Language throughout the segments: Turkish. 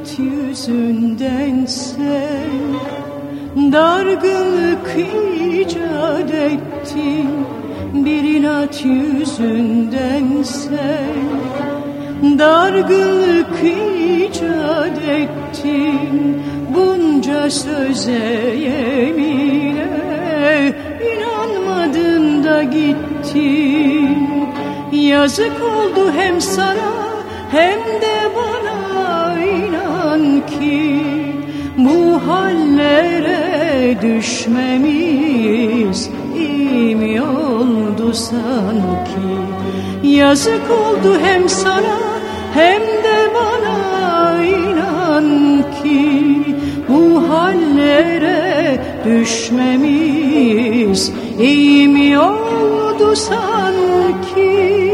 Hasret yüzünden sen dargınlık icat ettin. Bir inat yüzünden sen dargınlık icat ettin. Bunca söze yemine inanmadın da gittin. Yazık oldu hem sana hem de bana ki Bu hallere düşmemiz iyi oldu sanki. Yazık oldu hem sana hem de bana inan ki Bu hallere düşmemiz iyi oldu sanki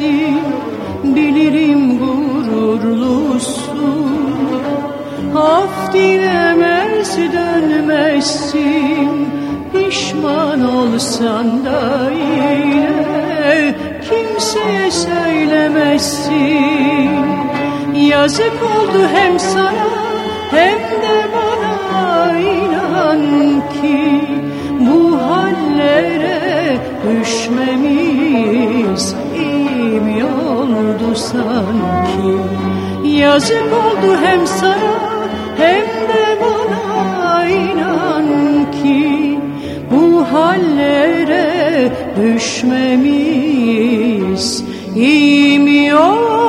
dönmezsin Bilirim gururlusun. Af dilemez dönmezsin Pişman olsan da yine Kimseye söylemezsin. Yazık oldu hem sana Yazık oldu hem sana hem de bana. İnan ki bu hallere düşmemiz iyi mi oldu